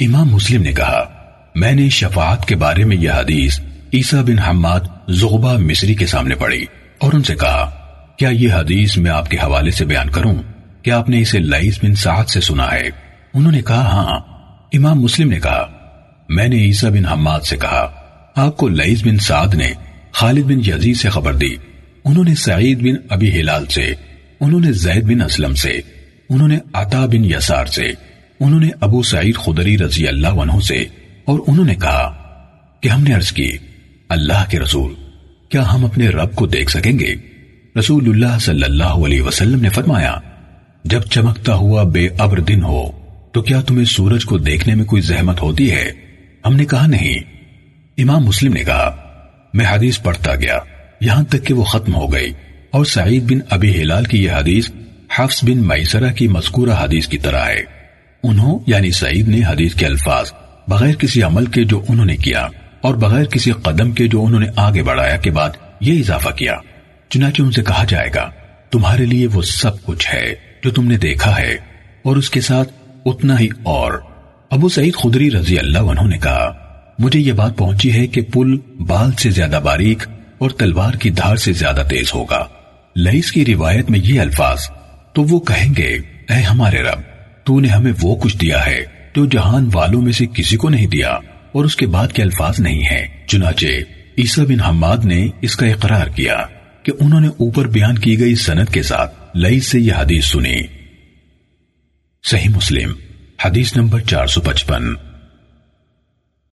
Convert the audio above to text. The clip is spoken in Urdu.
امام مسلم نے کہا، میں نے شفاعت کے بارے میں یہ حدیث عیسیٰ بن حماد زغبہ مصری کے سامنے پڑھی اور ان سے کہا، کیا یہ حدیث میں آپ کے حوالے سے بیان کروں؟ کہ آپ نے اسے لئیس بن سعد سے سنا ہے؟ انہوں نے کہا ہاں۔ امام مسلم نے کہا، میں نے عیسیٰ بن حماد سے کہا، آپ کو لئیس بن سعد نے خالد بن یزید سے خبر دی۔ انہوں نے سعید بن ابی ہلال سے، انہوں نے زید بن اسلم سے، انہوں نے عطا بن یسار سے۔ انہوں نے ابو سعید خدری رضی اللہ عنہ سے اور انہوں نے کہا کہ ہم نے عرض کی، اللہ کے رسول، کیا ہم اپنے رب کو دیکھ سکیں گے؟ رسول اللہ صلی اللہ علیہ وسلم نے فرمایا، جب چمکتا ہوا بے ابر دن ہو، تو کیا تمہیں سورج کو دیکھنے میں کوئی زحمت ہوتی ہے؟ ہم نے کہا، نہیں۔ امام مسلم نے کہا، میں حدیث پڑھتا گیا، یہاں تک کہ وہ ختم ہو گئی۔ اور سعید بن ابی ہلال کی یہ حدیث حفظ بن میسرہ کی مذکورہ حدیث کی طرح ہے۔ انہوں یعنی سعید نے حدیث کے الفاظ بغیر کسی عمل کے جو انہوں نے کیا اور بغیر کسی قدم کے جو انہوں نے آگے بڑھایا کے بعد یہ اضافہ کیا۔ چنانچہ ان سے کہا جائے گا، تمہارے لیے وہ سب کچھ ہے جو تم نے دیکھا ہے، اور اس کے ساتھ اتنا ہی اور۔ ابو سعید خدری رضی اللہ عنہ نے کہا، مجھے یہ بات پہنچی ہے کہ پل بال سے زیادہ باریک اور تلوار کی دھار سے زیادہ تیز ہوگا۔ لئیس کی روایت میں یہ الفاظ، تو وہ کہیں گے، اے ہمارے رب تو نے ہمیں وہ کچھ دیا ہے جو جہان والوں میں سے کسی کو نہیں دیا، اور اس کے بعد کے الفاظ نہیں ہیں۔ چنانچہ، عیسیٰ بن حماد نے اس کا اقرار کیا کہ انہوں نے اوپر بیان کی گئی سنت کے ساتھ لئی سے یہ حدیث سنی۔ صحیح مسلم، حدیث نمبر چار سو پچپن۔